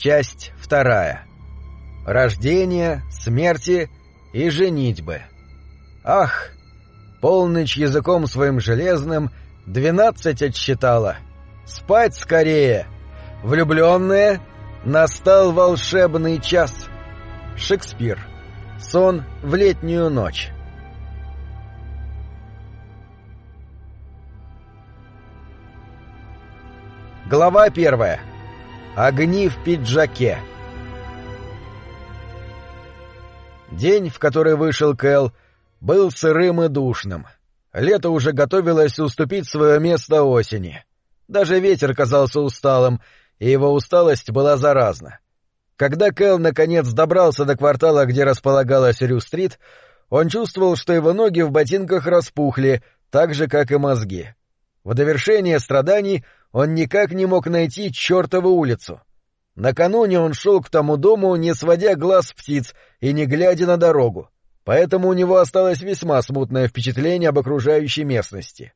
Часть вторая. Рождение, смерти и женитьбы. Ах! Полночь языком своим железным двенадцать отсчитала. Спать скорее! Влюбленные, настал волшебный час. Шекспир. Сон в летнюю ночь. Глава первая. Огни в пиджаке. День, в который вышел Кэл, был сырым и душным. Лето уже готовилось уступить свое место осени. Даже ветер казался усталым, и его усталость была заразна. Когда Кэл наконец добрался до квартала, где располагалась Рю-стрит, он чувствовал, что его ноги в ботинках распухли, так же, как и мозги. В довершение страданий он никак не мог найти чертову улицу. Накануне он шел к тому дому, не сводя глаз птиц и не глядя на дорогу, поэтому у него осталось весьма смутное впечатление об окружающей местности.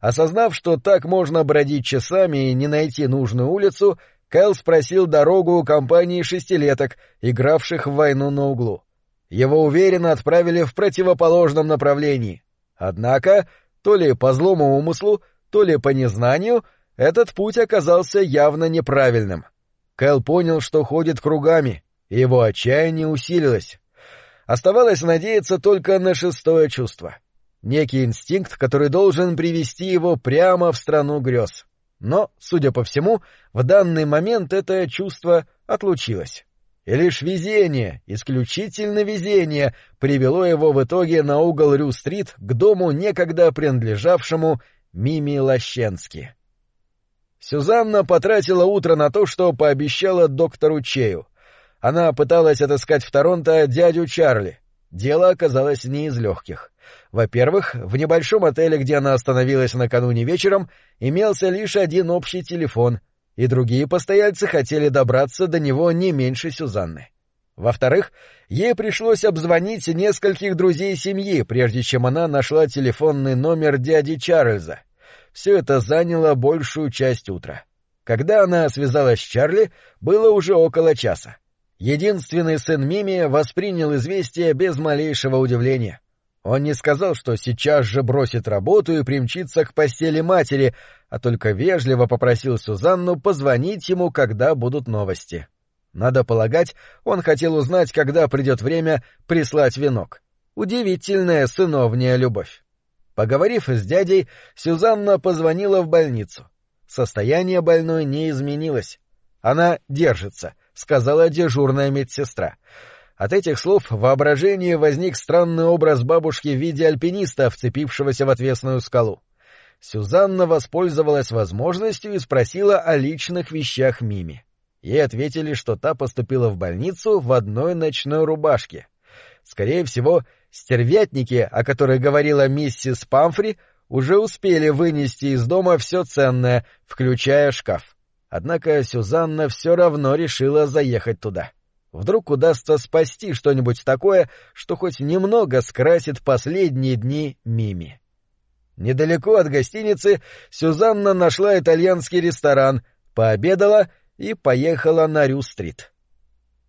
Осознав, что так можно бродить часами и не найти нужную улицу, Кайл спросил дорогу у компании шестилеток, игравших в войну на углу. Его уверенно отправили в противоположном направлении. Однако, то ли по злому умыслу, то ли по незнанию, этот путь оказался явно неправильным. Кэл понял, что ходит кругами, и его отчаяние усилилось. Оставалось надеяться только на шестое чувство. Некий инстинкт, который должен привести его прямо в страну грез. Но, судя по всему, в данный момент это чувство отлучилось. И лишь везение, исключительно везение, привело его в итоге на угол Рю-стрит к дому, некогда принадлежавшему Мими Лощенски. Сюзанна потратила утро на то, что пообещала доктору Чею. Она пыталась отыскать в Торонто дядю Чарли. Дело оказалось не из легких. Во-первых, в небольшом отеле, где она остановилась накануне вечером, имелся лишь один общий телефон, и другие постояльцы хотели добраться до него не меньше Сюзанны. Во-вторых, ей пришлось обзвонить нескольких друзей семьи, прежде чем она нашла телефонный номер дяди Чарльза. Все это заняло большую часть утра. Когда она связалась с Чарли, было уже около часа. Единственный сын Мими воспринял известие без малейшего удивления. Он не сказал, что сейчас же бросит работу и примчится к постели матери, а только вежливо попросил Сюзанну позвонить ему, когда будут новости. Надо полагать, он хотел узнать, когда придет время прислать венок. Удивительная сыновняя любовь. Поговорив с дядей, Сюзанна позвонила в больницу. Состояние больной не изменилось. Она держится, сказала дежурная медсестра. От этих слов в воображении возник странный образ бабушки в виде альпиниста, вцепившегося в отвесную скалу. Сюзанна воспользовалась возможностью и спросила о личных вещах Мими. Ей ответили, что та поступила в больницу в одной ночной рубашке. Скорее всего, стервятники, о которых говорила миссис Памфри, уже успели вынести из дома все ценное, включая шкаф. Однако Сюзанна все равно решила заехать туда. Вдруг удастся спасти что-нибудь такое, что хоть немного скрасит последние дни Мими. Недалеко от гостиницы Сюзанна нашла итальянский ресторан, пообедала — и поехала на Рю-стрит.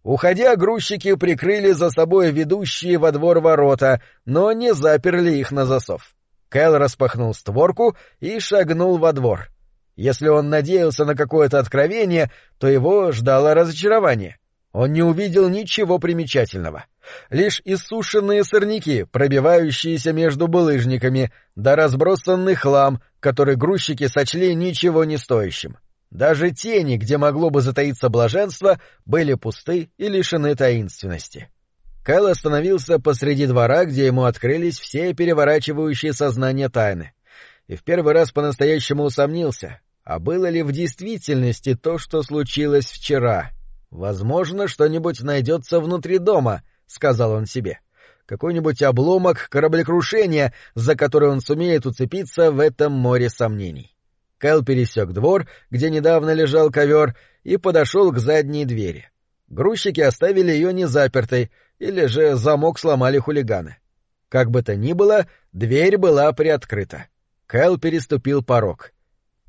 Уходя, грузчики прикрыли за собой ведущие во двор ворота, но не заперли их на засов. Кэл распахнул створку и шагнул во двор. Если он надеялся на какое-то откровение, то его ждало разочарование. Он не увидел ничего примечательного. Лишь иссушенные сорняки, пробивающиеся между булыжниками, да разбросанный хлам, который грузчики сочли ничего не стоящим. Даже тени, где могло бы затаиться блаженство, были пусты и лишены таинственности. Кайл остановился посреди двора, где ему открылись все переворачивающие сознание тайны. И в первый раз по-настоящему усомнился, а было ли в действительности то, что случилось вчера. «Возможно, что-нибудь найдется внутри дома», — сказал он себе. «Какой-нибудь обломок кораблекрушения, за который он сумеет уцепиться в этом море сомнений». Кэл пересек двор, где недавно лежал ковер, и подошел к задней двери. Грузчики оставили ее незапертой, или же замок сломали хулиганы. Как бы то ни было, дверь была приоткрыта. Кэл переступил порог.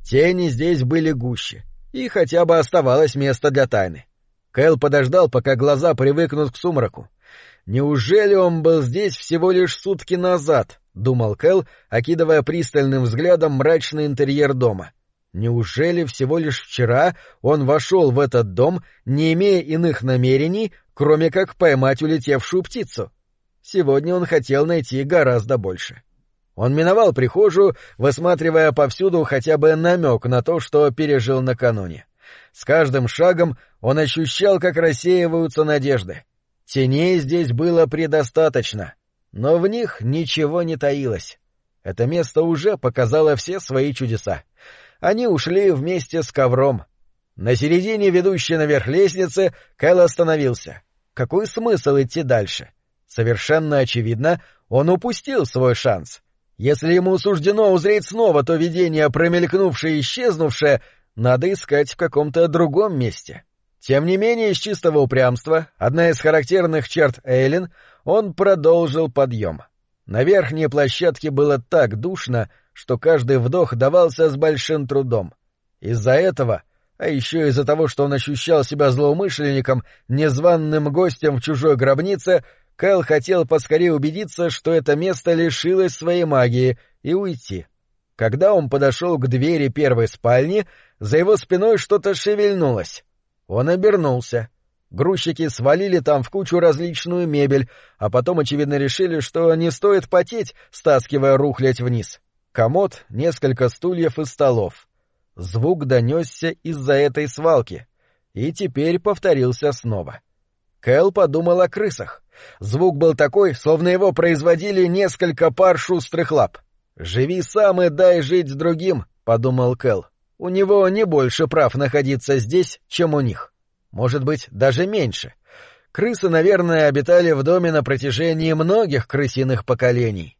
Тени здесь были гуще, и хотя бы оставалось место для тайны. Кэл подождал, пока глаза привыкнут к сумраку. «Неужели он был здесь всего лишь сутки назад?» — думал Кэл, окидывая пристальным взглядом мрачный интерьер дома. «Неужели всего лишь вчера он вошел в этот дом, не имея иных намерений, кроме как поймать улетевшую птицу? Сегодня он хотел найти гораздо больше». Он миновал прихожую, высматривая повсюду хотя бы намек на то, что пережил накануне. С каждым шагом он ощущал, как рассеиваются надежды. Теней здесь было предостаточно, но в них ничего не таилось. Это место уже показало все свои чудеса. Они ушли вместе с ковром. На середине ведущей наверх лестницы Кэл остановился. Какой смысл идти дальше? Совершенно очевидно, он упустил свой шанс. Если ему суждено узреть снова то видение, промелькнувшее и исчезнувшее, надо искать в каком-то другом месте. Тем не менее, из чистого упрямства, одна из характерных черт Эйлин, он продолжил подъем. На верхней площадке было так душно, что каждый вдох давался с большим трудом. Из-за этого, а еще из-за того, что он ощущал себя злоумышленником, незваным гостем в чужой гробнице, Кэл хотел поскорее убедиться, что это место лишилось своей магии, и уйти. Когда он подошел к двери первой спальни, за его спиной что-то шевельнулось. Он обернулся. Грузчики свалили там в кучу различную мебель, а потом, очевидно, решили, что не стоит потеть, стаскивая рухлядь вниз. Комод, несколько стульев и столов. Звук донесся из-за этой свалки. И теперь повторился снова. Кэл подумал о крысах. Звук был такой, словно его производили несколько пар шустрых лап. «Живи сам и дай жить другим», — подумал Кэл. «У него не больше прав находиться здесь, чем у них. Может быть, даже меньше. Крысы, наверное, обитали в доме на протяжении многих крысиных поколений».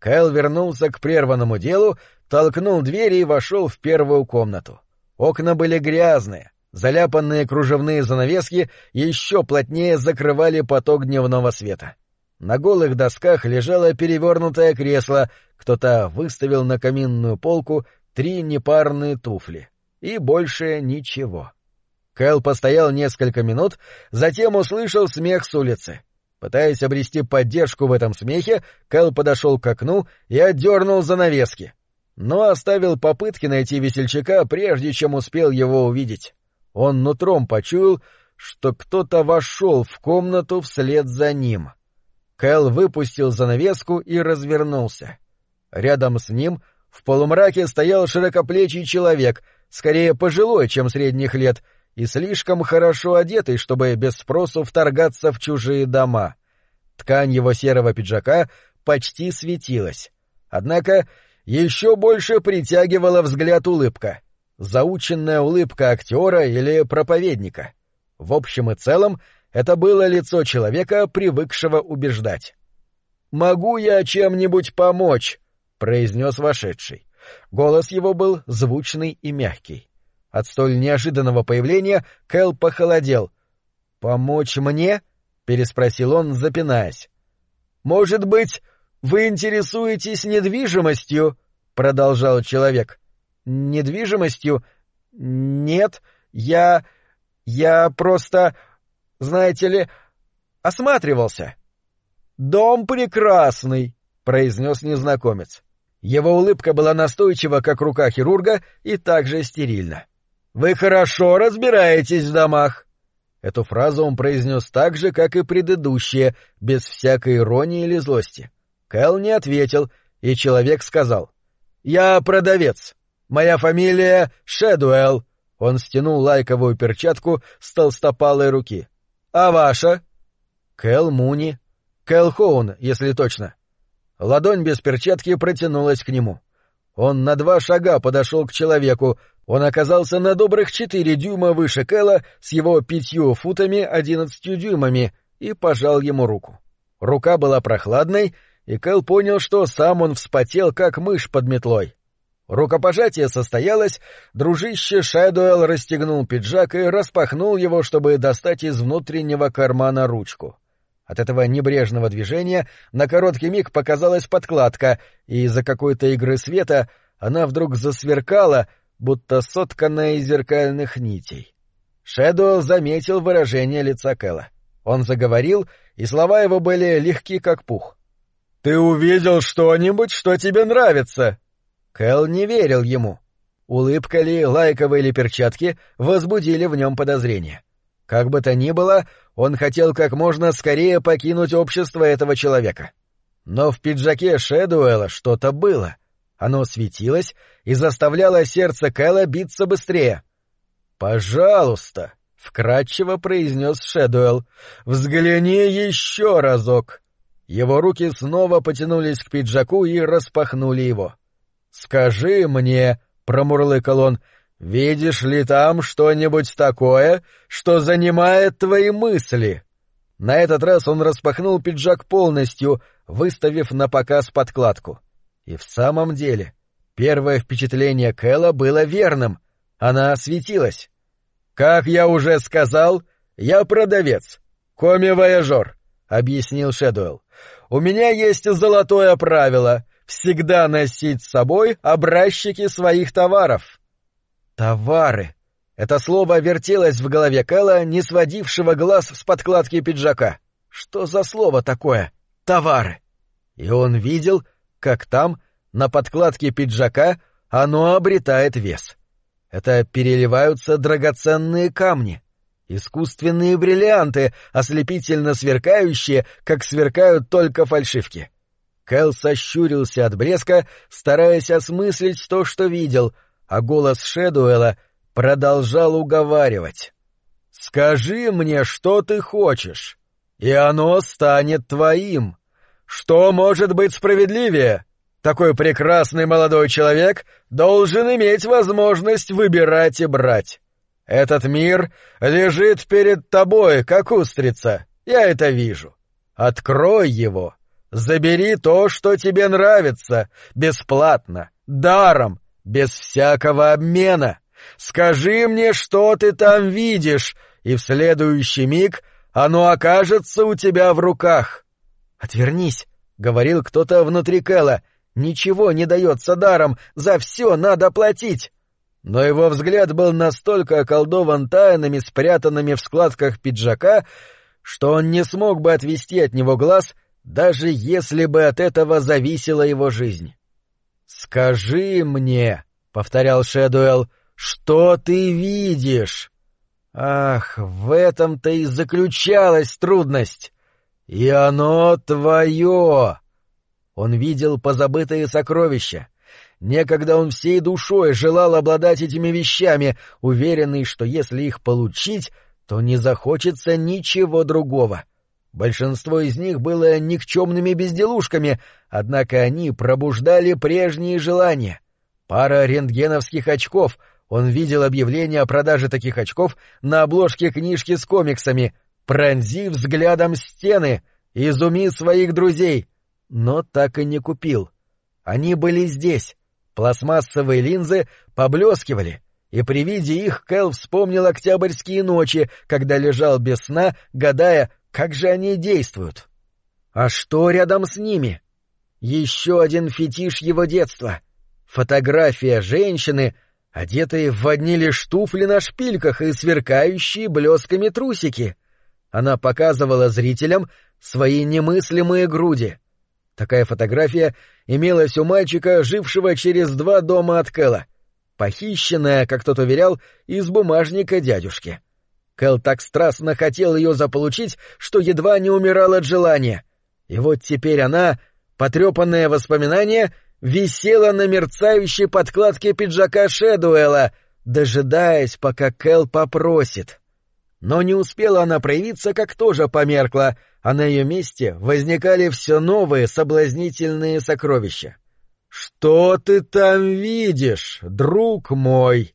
Кэл вернулся к прерванному делу, толкнул дверь и вошел в первую комнату. Окна были грязные, Заляпанные кружевные занавески еще плотнее закрывали поток дневного света. На голых досках лежало перевернутое кресло, кто-то выставил на каминную полку три непарные туфли. И больше ничего. Кэл постоял несколько минут, затем услышал смех с улицы. Пытаясь обрести поддержку в этом смехе, Кэл подошел к окну и отдернул занавески. Но оставил попытки найти весельчака, прежде чем успел его увидеть. Он нутром почуял, что кто-то вошел в комнату вслед за ним. Кэл выпустил занавеску и развернулся. Рядом с ним в полумраке стоял широкоплечий человек, скорее пожилой, чем средних лет, и слишком хорошо одетый, чтобы без спросу вторгаться в чужие дома. Ткань его серого пиджака почти светилась. Однако еще больше притягивала взгляд улыбка — заученная улыбка актера или проповедника. В общем и целом, это было лицо человека, привыкшего убеждать. «Могу я чем-нибудь помочь?» — произнес вошедший. Голос его был звучный и мягкий. От столь неожиданного появления Кэл похолодел. «Помочь мне?» — переспросил он, запинаясь. «Может быть, вы интересуетесь недвижимостью?» — продолжал человек недвижимостью? Нет, я... я просто... знаете ли, осматривался. «Дом прекрасный», — произнес незнакомец. Его улыбка была настойчива, как рука хирурга, и также стерильна. «Вы хорошо разбираетесь в домах». Эту фразу он произнес так же, как и предыдущие, без всякой иронии или злости. Кэл не ответил, и человек сказал. «Я продавец. Моя фамилия Шэдуэлл. Он стянул лайковую перчатку с толстопалой руки. А ваша? Кэл Муни. Кэл Хоун, если точно. Ладонь без перчатки протянулась к нему. Он на два шага подошел к человеку. Он оказался на добрых четыре дюйма выше Кэла с его пятью футами одиннадцатью дюймами и пожал ему руку. Рука была прохладной, и Кэл понял, что сам он вспотел, как мышь под метлой. Рукопожатие состоялось, дружище Шэдуэлл расстегнул пиджак и распахнул его, чтобы достать из внутреннего кармана ручку. От этого небрежного движения на короткий миг показалась подкладка, и из-за какой-то игры света она вдруг засверкала, будто сотканная из зеркальных нитей. Шэдуэлл заметил выражение лица Кэлла. Он заговорил, и слова его были легки, как пух. «Ты увидел что-нибудь, что тебе нравится?» Кэл не верил ему. Улыбка ли, лайковые ли перчатки возбудили в нем подозрения. Как бы то ни было, он хотел как можно скорее покинуть общество этого человека. Но в пиджаке Шэдуэла что-то было. Оно светилось и заставляло сердце Кэла биться быстрее. «Пожалуйста», — вкратчиво произнес Шэдуэлл, — «взгляни еще разок». Его руки снова потянулись к пиджаку и распахнули его. «Скажи мне», — промурлыкал он, — «видишь ли там что-нибудь такое, что занимает твои мысли?» На этот раз он распахнул пиджак полностью, выставив на показ подкладку. И в самом деле, первое впечатление Кэлла было верным. Она осветилась. «Как я уже сказал, я продавец, коми-вояжер», — объяснил Шэдуэлл. «У меня есть золотое правило — всегда носить с собой образчики своих товаров». «Товары», это слово вертелось в голове Кэлла, не сводившего глаз с подкладки пиджака. Что за слово такое? Товары. И он видел, как там, на подкладке пиджака, оно обретает вес. Это переливаются драгоценные камни, искусственные бриллианты, ослепительно сверкающие, как сверкают только фальшивки. Кэл сощурился от блеска, стараясь осмыслить то, что видел, а голос Шэдуэла — продолжал уговаривать. «Скажи мне, что ты хочешь, и оно станет твоим. Что может быть справедливее? Такой прекрасный молодой человек должен иметь возможность выбирать и брать. Этот мир лежит перед тобой, как устрица, я это вижу. Открой его, забери то, что тебе нравится, бесплатно, даром, без всякого обмена». Скажи мне, что ты там видишь, и в следующий миг оно окажется у тебя в руках. Отвернись, говорил кто-то внутри Кэла. Ничего не дается даром, за все надо платить. Но его взгляд был настолько околдован тайнами, спрятанными в складках пиджака, что он не смог бы отвести от него глаз, даже если бы от этого зависела его жизнь. «Скажи мне», — повторял Шэдуэлл, что ты видишь? Ах, в этом-то и заключалась трудность. И оно твое. Он видел позабытые сокровища. Некогда он всей душой желал обладать этими вещами, уверенный, что если их получить, то не захочется ничего другого. Большинство из них было никчемными безделушками, однако они пробуждали прежние желания. Пара рентгеновских очков — он видел объявление о продаже таких очков на обложке книжки с комиксами «Пронзи взглядом стены! Изуми своих друзей!» Но так и не купил. Они были здесь. Пластмассовые линзы поблескивали, и при виде их Кэл вспомнил октябрьские ночи, когда лежал без сна, гадая, как же они действуют. А что рядом с ними? Еще один фетиш его детства. Фотография женщины — одетые в одни лишь туфли на шпильках и сверкающие блесками трусики. Она показывала зрителям свои немыслимые груди. Такая фотография имелась у мальчика, жившего через два дома от Кэла, похищенная, как тот уверял, из бумажника дядюшки. Кэл так страстно хотел ее заполучить, что едва не умирал от желания. И вот теперь она, потрепанное воспоминание — висела на мерцающей подкладке пиджака Шэдуэла, дожидаясь, пока Кэл попросит. Но не успела она проявиться, как тоже померкла, а на ее месте возникали все новые соблазнительные сокровища. «Что ты там видишь, друг мой?»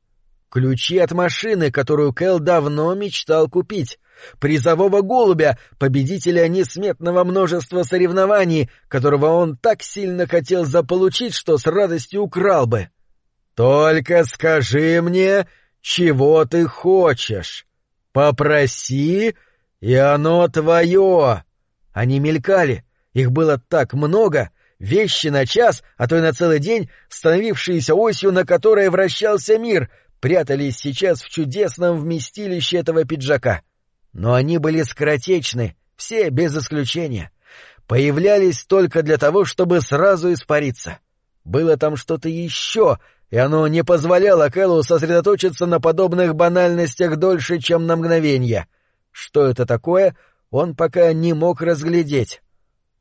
Ключи от машины, которую Кэл давно мечтал купить призового голубя, победителя несметного множества соревнований, которого он так сильно хотел заполучить, что с радостью украл бы. «Только скажи мне, чего ты хочешь. Попроси, и оно твое». Они мелькали, их было так много, вещи на час, а то и на целый день, становившиеся осью, на которой вращался мир — прятались сейчас в чудесном вместилище этого пиджака. Но они были скоротечны, все без исключения. Появлялись только для того, чтобы сразу испариться. Было там что-то еще, и оно не позволяло Кэллу сосредоточиться на подобных банальностях дольше, чем на мгновение. Что это такое, он пока не мог разглядеть.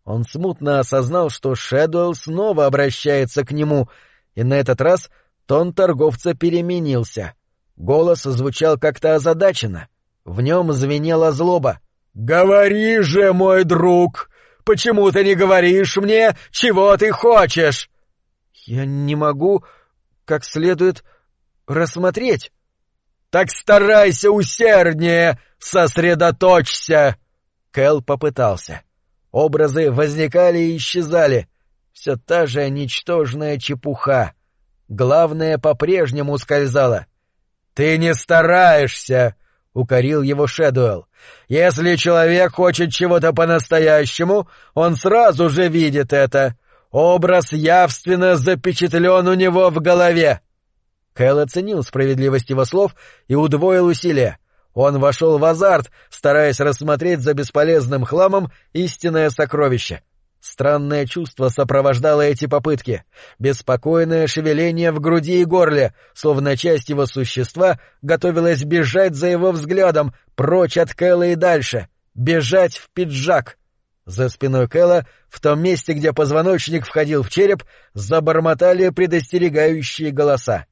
Он смутно осознал, что Шэдуэлл снова обращается к нему, и на этот раз тон торговца переменился. Голос звучал как-то озадаченно. В нем звенела злоба. «Говори же, мой друг! Почему ты не говоришь мне, чего ты хочешь?» «Я не могу как следует рассмотреть». «Так старайся усерднее, сосредоточься!» Кэл попытался. Образы возникали и исчезали. Все та же ничтожная чепуха. Главное по-прежнему скользало. «Ты не стараешься!» — укорил его Шэдуэлл. «Если человек хочет чего-то по-настоящему, он сразу же видит это. Образ явственно запечатлен у него в голове». Кэл оценил справедливость его слов и удвоил усилия. Он вошел в азарт, стараясь рассмотреть за бесполезным хламом истинное сокровище. Странное чувство сопровождало эти попытки. Беспокойное шевеление в груди и горле, словно часть его существа готовилась бежать за его взглядом, прочь от Кэла и дальше. Бежать в пиджак. За спиной Кэла, в том месте, где позвоночник входил в череп, забормотали предостерегающие голоса.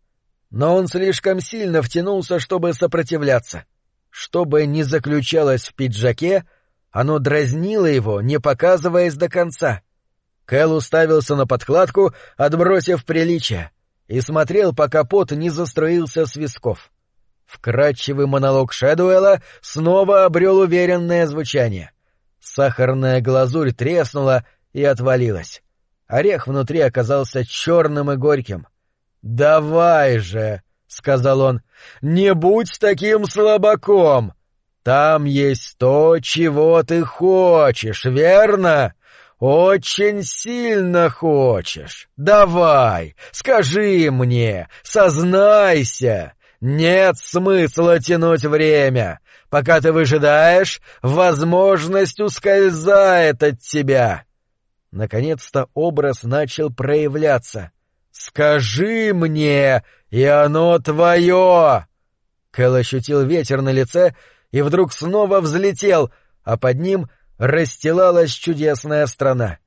Но он слишком сильно втянулся, чтобы сопротивляться. Что бы ни заключалось в пиджаке, оно дразнило его, не показываясь до конца. Кэл уставился на подкладку, отбросив приличие, и смотрел, пока пот не застроился с висков. Вкрадчивый монолог Шэдуэла снова обрел уверенное звучание. Сахарная глазурь треснула и отвалилась. Орех внутри оказался черным и горьким. «Давай же!» — сказал он, — «не будь таким слабаком! Там есть то, чего ты хочешь, верно? Очень сильно хочешь. Давай, скажи мне, сознайся!» Нет смысла тянуть время. Пока ты выжидаешь, возможность ускользает от тебя. Наконец-то образ начал проявляться. «Скажи мне, и оно твое!» Кэл ощутил ветер на лице и вдруг снова взлетел, а под ним расстилалась чудесная страна.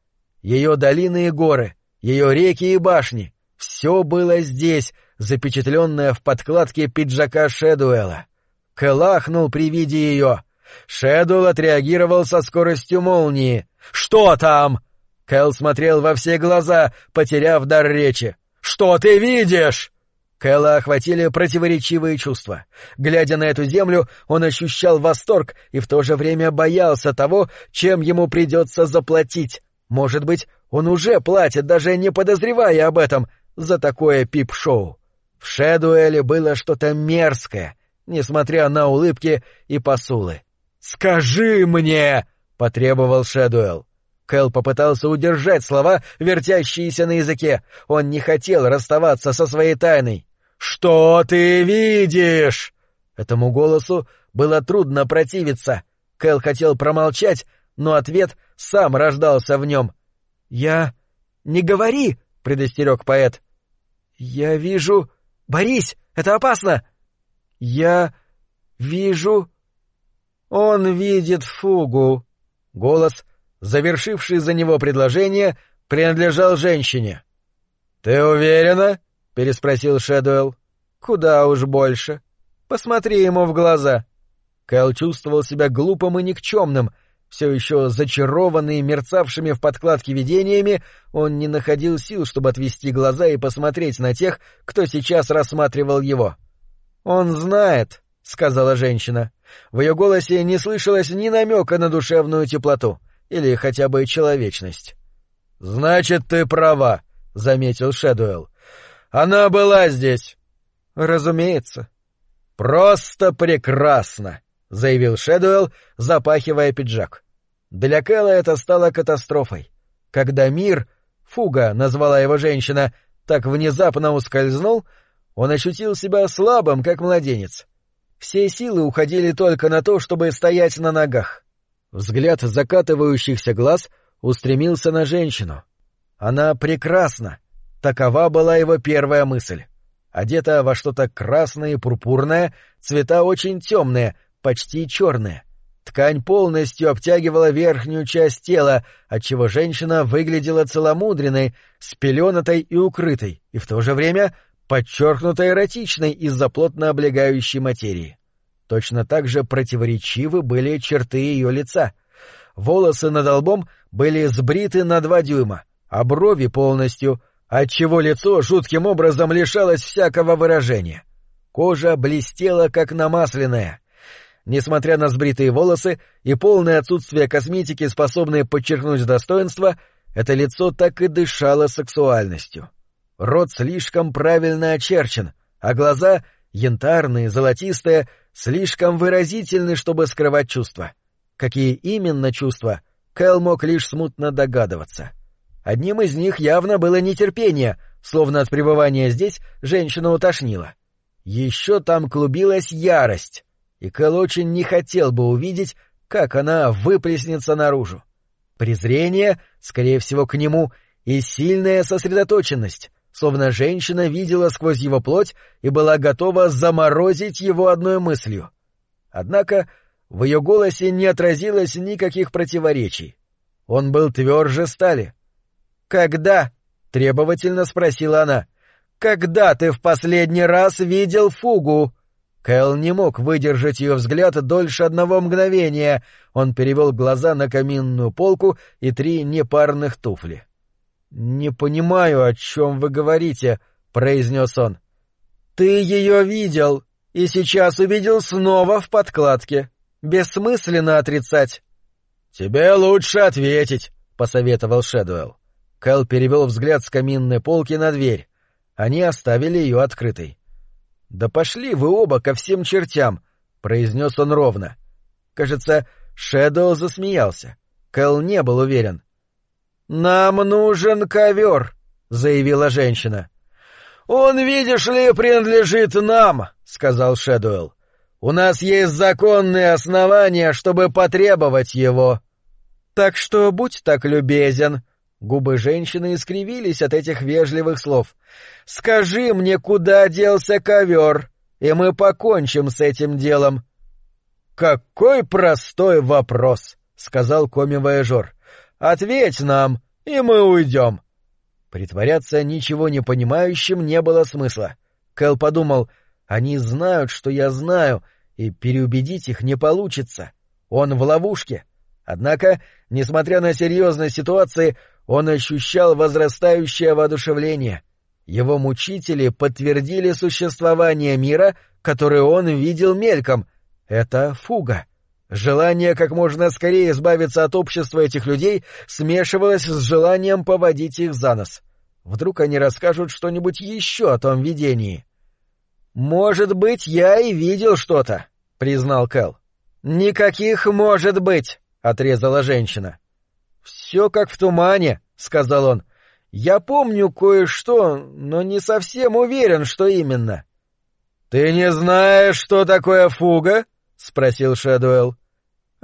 Ее долины и горы, ее реки и башни — все было здесь, запечатленное в подкладке пиджака Шэдуэла. Кэл ахнул при виде ее. Шэдуэл отреагировал со скоростью молнии. «Что там?» Кэл смотрел во все глаза, потеряв дар речи. «Что ты видишь?» Кэлла охватили противоречивые чувства. Глядя на эту землю, он ощущал восторг и в то же время боялся того, чем ему придется заплатить. Может быть, он уже платит, даже не подозревая об этом, за такое пип-шоу. В Шэдуэле было что-то мерзкое, несмотря на улыбки и посулы. «Скажи мне!» — потребовал Шэдуэлл. Кэл попытался удержать слова, вертящиеся на языке. Он не хотел расставаться со своей тайной. «Что ты видишь?» Этому голосу было трудно противиться. Кэл хотел промолчать, но ответ сам рождался в нем. «Я... Не говори!» — предостерег поэт. «Я вижу... Борись! Это опасно!» «Я... вижу...» «Он видит фугу». Голос завершивший за него предложение, принадлежал женщине. «Ты уверена?» — переспросил Шэдуэлл. «Куда уж больше. Посмотри ему в глаза». Кэл чувствовал себя глупым и никчемным, все еще зачарованный мерцавшими в подкладке видениями, он не находил сил, чтобы отвести глаза и посмотреть на тех, кто сейчас рассматривал его. «Он знает», — сказала женщина. В ее голосе не слышалось ни намека на душевную теплоту — или хотя бы человечность. «Значит, ты права», — заметил Шэдуэлл. «Она была здесь». «Разумеется». «Просто прекрасно», — заявил Шэдуэлл, запахивая пиджак. Для Кэлла это стало катастрофой. Когда мир, фуга назвала его женщина, так внезапно ускользнул, Он ощутил себя слабым, как младенец. Все силы уходили только на то, чтобы стоять на ногах. Взгляд закатывающихся глаз устремился на женщину. Она прекрасна. Такова была его первая мысль. Одета во что-то красное и пурпурное, цвета очень темные, почти черные. Ткань полностью обтягивала верхнюю часть тела, отчего женщина выглядела целомудренной, спеленатой и укрытой, и в то же время подчеркнуто эротичной из-за плотно облегающей материи. Точно так же противоречивы были черты ее лица. Волосы над лбом были сбриты на два дюйма, а брови полностью, отчего лицо жутким образом лишалось всякого выражения. Кожа блестела, как намасленная. Несмотря на сбритые волосы и полное отсутствие косметики, способной подчеркнуть достоинство, это лицо так и дышало сексуальностью. Рот слишком правильно очерчен, а глаза, янтарные, золотистые, слишком выразительны, чтобы скрывать чувства. Какие именно чувства, Кэл мог лишь смутно догадываться. Одним из них явно было нетерпение, словно от пребывания здесь женщина утошнила. Еще там клубилась ярость, и Кэл очень не хотел бы увидеть, как она выплеснется наружу. Презрение, скорее всего, к нему, и сильная сосредоточенность, словно женщина видела сквозь его плоть и была готова заморозить его одной мыслью. Однако в ее голосе не отразилось никаких противоречий. Он был тверже стали. «Когда?» — требовательно спросила она. «Когда ты в последний раз видел фугу?» Кэл не мог выдержать ее взгляд дольше одного мгновения. Он перевел глаза на каминную полку и три непарных туфли. «Не понимаю, о чем вы говорите», — произнес он. «Ты ее видел, и сейчас увидел снова в подкладке. Бессмысленно отрицать». «Тебе лучше ответить», — посоветовал Шэдуэлл. Кэл перевел взгляд с каминной полки на дверь. Они оставили ее открытой. «Да пошли вы оба ко всем чертям», — произнес он ровно. Кажется, Шэдоу засмеялся. Кэл не был уверен. «Нам нужен ковер», — заявила женщина. «Он, видишь ли, принадлежит нам», — сказал Шэдуэлл. «У нас есть законные основания, чтобы потребовать его». «Так что будь так любезен». Губы женщины искривились от этих вежливых слов. «Скажи мне, куда делся ковер, и мы покончим с этим делом». «Какой простой вопрос», — сказал коми-вояжер. Ответь нам, и мы уйдем. Притворяться ничего не понимающим не было смысла. Кэл подумал, они знают, что я знаю, и переубедить их не получится. Он в ловушке. Однако, несмотря на серьезность ситуации, он ощущал возрастающее воодушевление. Его мучители подтвердили существование мира, который он видел мельком. Это фуга. Желание как можно скорее избавиться от общества этих людей смешивалось с желанием поводить их за нос. Вдруг они расскажут что-нибудь еще о том видении. «Может быть, я и видел что-то», — признал Кэл. «Никаких может быть», — отрезала женщина. «Все как в тумане», — сказал он. «Я помню кое-что, но не совсем уверен, что именно». «Ты не знаешь, что такое фуга?» — спросил Шэдуэлл.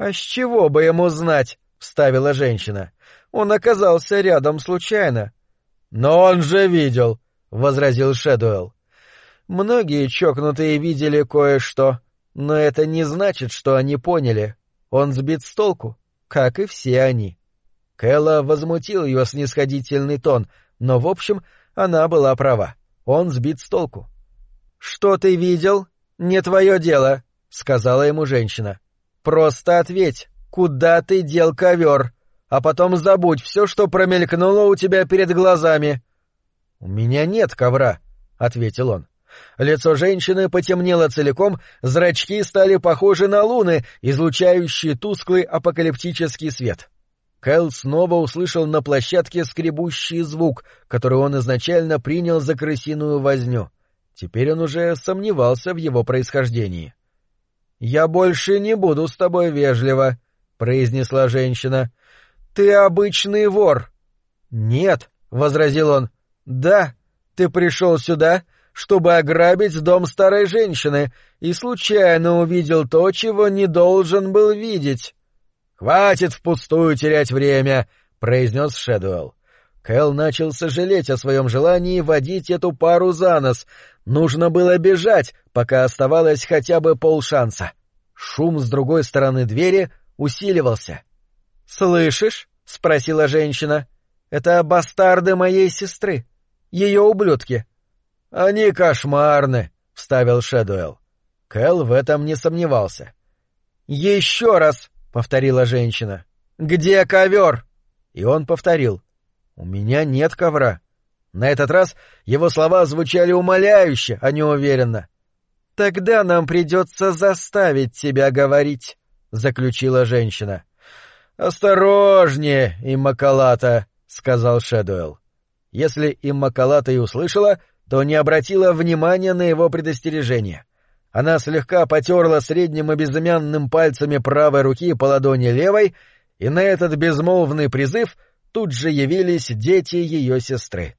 «А с чего бы ему знать?» — вставила женщина. «Он оказался рядом случайно». «Но он же видел», — возразил Шэдуэлл. «Многие чокнутые видели кое-что, но это не значит, что они поняли. Он сбит с толку, как и все они». Кэлла возмутил ее снисходительный тон, но, в общем, она была права. Он сбит с толку. «Что ты видел? Не твое дело», — сказала ему женщина. Просто ответь, куда ты дел ковер, а потом забудь все, что промелькнуло у тебя перед глазами. — У меня нет ковра, — ответил он. Лицо женщины потемнело целиком, зрачки стали похожи на луны, излучающие тусклый апокалиптический свет. Кэл снова услышал на площадке скребущий звук, который он изначально принял за крысиную возню. Теперь он уже сомневался в его происхождении. «Я больше не буду с тобой вежлива», — произнесла женщина. «Ты обычный вор». «Нет», — возразил он. «Да, ты пришел сюда, чтобы ограбить дом старой женщины, и случайно увидел то, чего не должен был видеть. — Хватит впустую терять время, — произнес Шэдуэлл. Кэл начал сожалеть о своем желании водить эту пару за нос. Нужно было бежать, пока оставалось хотя бы полшанса. Шум с другой стороны двери усиливался. — Слышишь? — спросила женщина. — Это бастарды моей сестры. Ее ублюдки. — Они кошмарны, — вставил Шэдуэлл. Кэл в этом не сомневался. — Еще раз, — повторила женщина. — Где ковер? И он повторил. — У меня нет ковра. На этот раз его слова звучали умоляюще, а не уверенно. — Тогда нам придется заставить тебя говорить, — заключила женщина. — Осторожнее, Иммакалата, — сказал Шэдуэлл. Если Иммакалата и услышала, то не обратила внимания на его предостережение. Она слегка потерла средним и безымянным пальцами правой руки по ладони левой, и на этот безмолвный призыв тут же явились дети ее сестры.